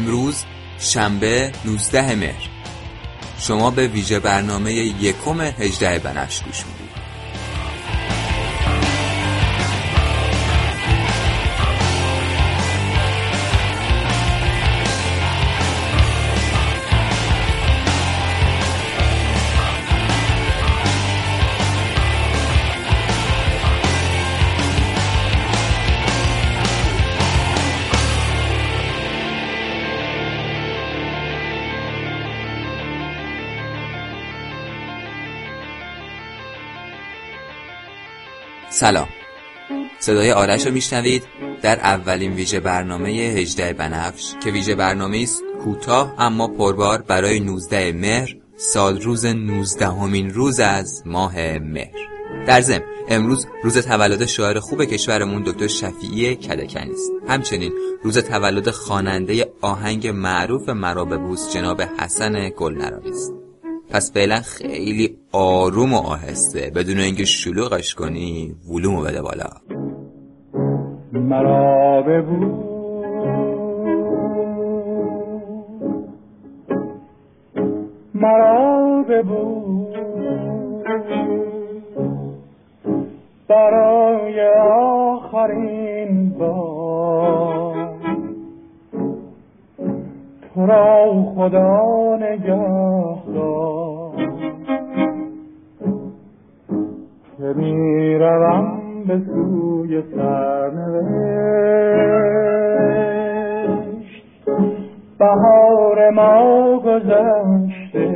امروز شنبه 19 مهر. شما به ویژه برنامه یکم هجده بنفش گوش سلام. صدای آرش رو میشنوید در اولین ویژه برنامه هجده بنفش که ویژه برنامه است کوتاه اما پربار برای 19 مهر سال روز 19 همین روز از ماه مهر. در ضمن امروز روز تولد شاعر خوب کشورمون دکتر شفیعی کدکنی است. همچنین روز تولد خواننده آهنگ معروف مرا بوس جناب حسن گلنراوی است. پس فعلا خیلی آروم و آهسته. بدون اینکه شلوغش کنی ولومو بده بالا. مرا ببو مرا ببو برای آخرین بار تو را خدا نگه که می روم به سوی سرنوشت بهار ما گذشته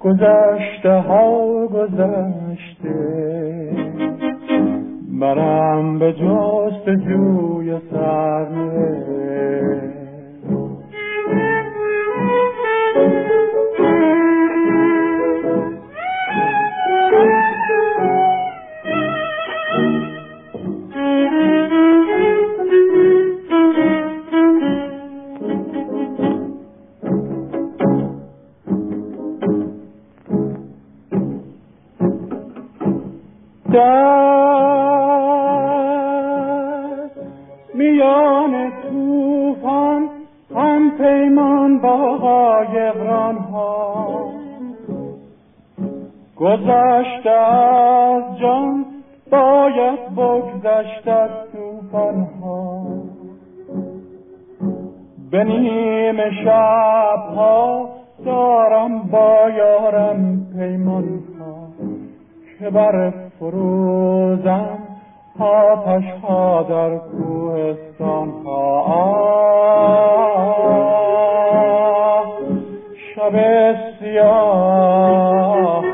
گذشته ها گذشته برم به جست جوی سرنوشت میان توفان هم پیمان با قایقران ها گذشته از جان باید بگذشت از توفان ها به نیم شب ها دارم با یارم پیمان ها که بر فروزم آتش ها در کوهستان ها شب سیاه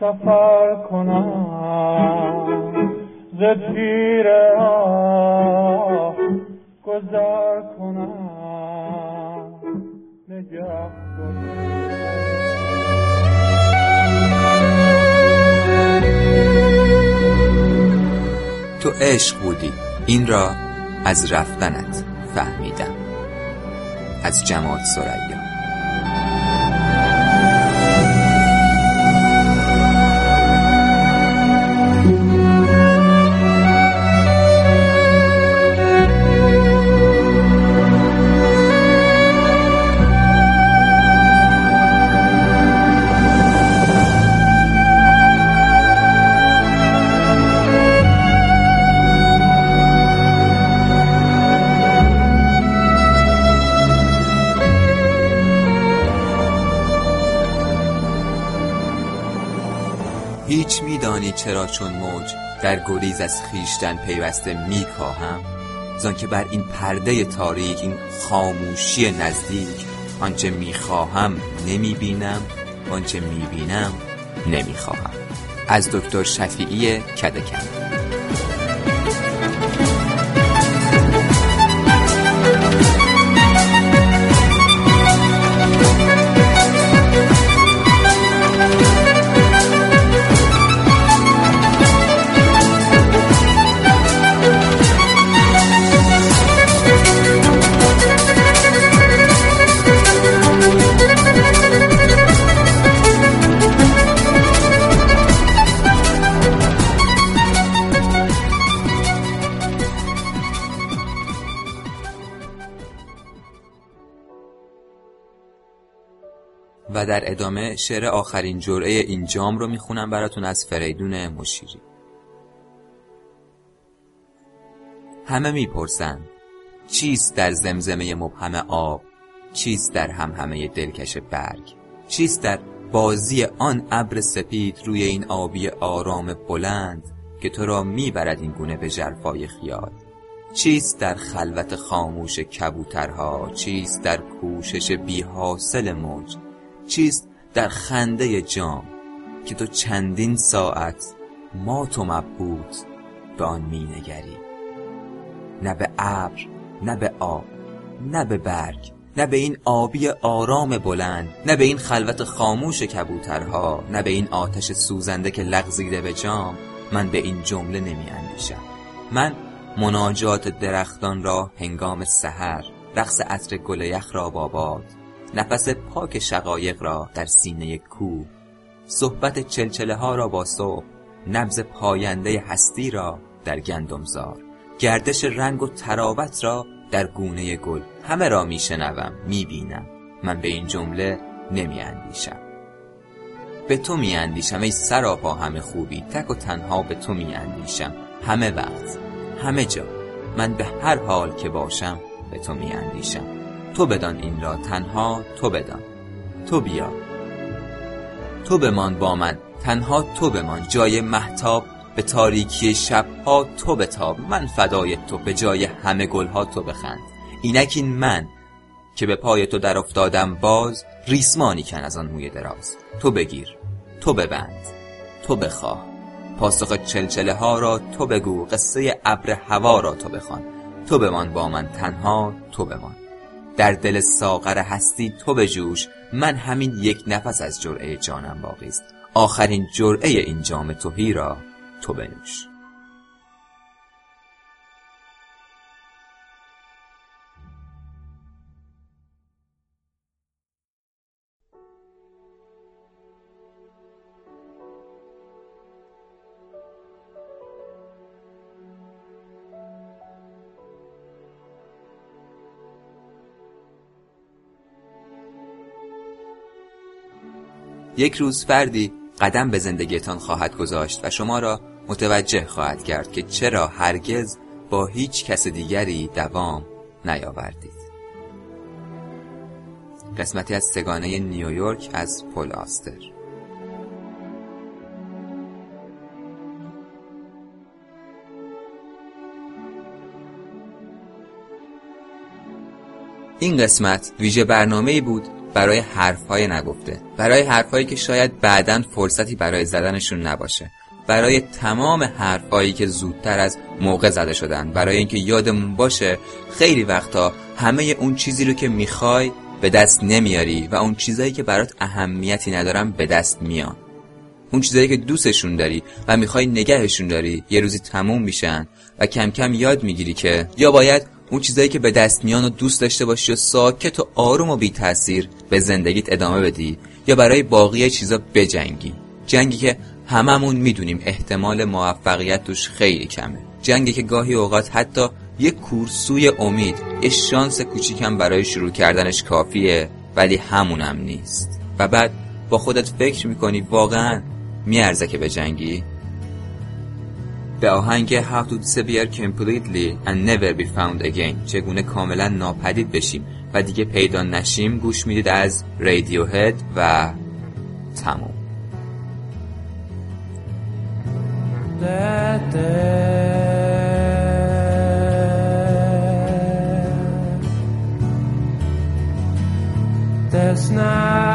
سفر کنم ز تیر عشق بودی. این را از رفتنت فهمیدم. از جمال سریا میدانی چرا چون موج در گریز از خیشتن پیوسته میکاهم؟ زان که بر این پرده تاریک این خاموشی نزدیک آنچه می‌خواهم نمی‌بینم آنچه می‌بینم نمی‌خواهم. از دکتر شفیعی کدکن. و در ادامه شعر آخرین جرعه این جام رو می‌خونم براتون از فریدون مشیری. همه می‌پرسند چیست در زمزمه مبهم آب؟ چیست در همهمه دلکش برگ؟ چیست در بازی آن ابر سپید روی این آبی آرام بلند که تو را می‌برد این گونه به جرفای خیال؟ چیست در خلوت خاموش کبوترها؟ چیست در کوشش بی حاصل موج؟ چیست؟ در خنده جام که تو چندین ساعت ما تو مبهوت به آن مینگری. نه به ابر نه به آب نه به برگ نه به این آبی آرام بلند نه به این خلوت خاموش کبوترها نه به این آتش سوزنده که لغزیده به جام. من به این جمله نمی اندیشم. من مناجات درختان را هنگام سحر رقص عطر گل یخ را باباد نفس پاک شقایق را در سینه کو صحبت چلچله ها را با صبح نبز پاینده هستی را در گندمزار. گردش رنگ و تراوت را در گونه گل همه را میشنوم می‌بینم. من به این جمله نمیاندیشم. به تو میاندیشم ای سراپا همه خوبی. تک و تنها به تو میاندیشم. همه وقت همه جا. من به هر حال که باشم به تو میاندیشم. تو بدان این را تنها تو بدان. تو بیا. تو بمان با من تنها تو بمان. جای محتاب به تاریکی شبها تو بتاب. من فدای تو به جای همه گلها تو بخند. اینک این من که به پای تو در افتادم باز ریسمانی کن از آن موی دراز. تو بگیر تو ببند تو بخواه. پاسخ چلچله ها را تو بگو قصه ابر هوا را تو بخوان. تو بمان با من تنها تو بمان. در دل ساغر هستی تو بجوش من همین یک نفس از جرعه جانم باقی است. آخرین جرعه این جام توهی را تو بنوش. یک روز فردی قدم به زندگیتان خواهد گذاشت و شما را متوجه خواهد کرد که چرا هرگز با هیچ کس دیگری دوام نیاوردید. قسمتی از سگانه نیویورک از پل آستر. این قسمت ویژه برنامه بود برای حرفهای نگفته برای حرفهایی که شاید بعدا فرصتی برای زدنشون نباشه برای تمام حرفهایی که زودتر از موقع زده شدن برای اینکه یادمون باشه خیلی وقتا همه اون چیزی رو که می‌خوای به دست نمیاری و اون چیزایی که برات اهمیتی ندارن به دست میان. اون چیزایی که دوستشون داری و می‌خوای نگهشون داری یه روزی تموم میشن و کم کم یاد می‌گیری که یا باید اون چیزایی که به دست میان و دوست داشته باشی و ساکت و آروم و بی تاثیر به زندگیت ادامه بدی یا برای باقی چیزا بجنگی. جنگی که هممون می‌دونیم احتمال موفقیت توش خیلی کمه. جنگی که گاهی اوقات حتی یه کورسوی امید یه شانس کوچیکم برای شروع کردنش کافیه ولی همونم نیست. و بعد با خودت فکر می‌کنی واقعا میارزه که به جنگی به آهنگ How to disappear completely and never be found again چگونه کاملا ناپدید بشیم و دیگه پیدا نشیم گوش می‌دید از رادیو و تموم. That's not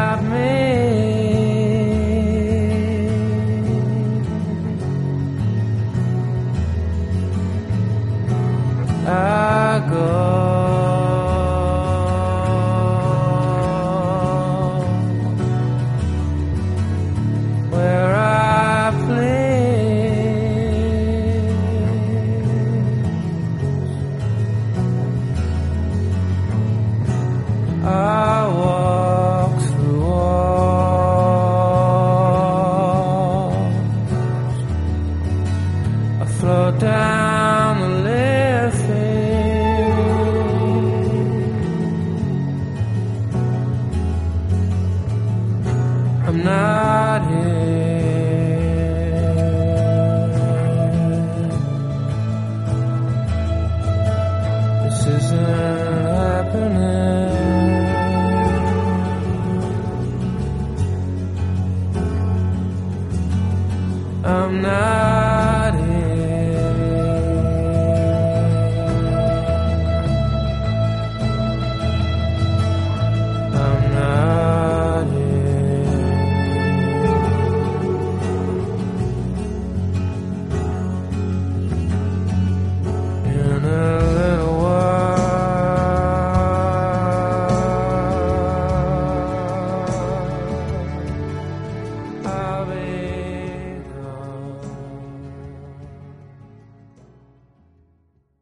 down.